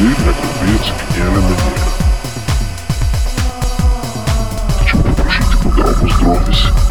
Теперь наконец сняли меня. Хочу попросить, куда он поздравить.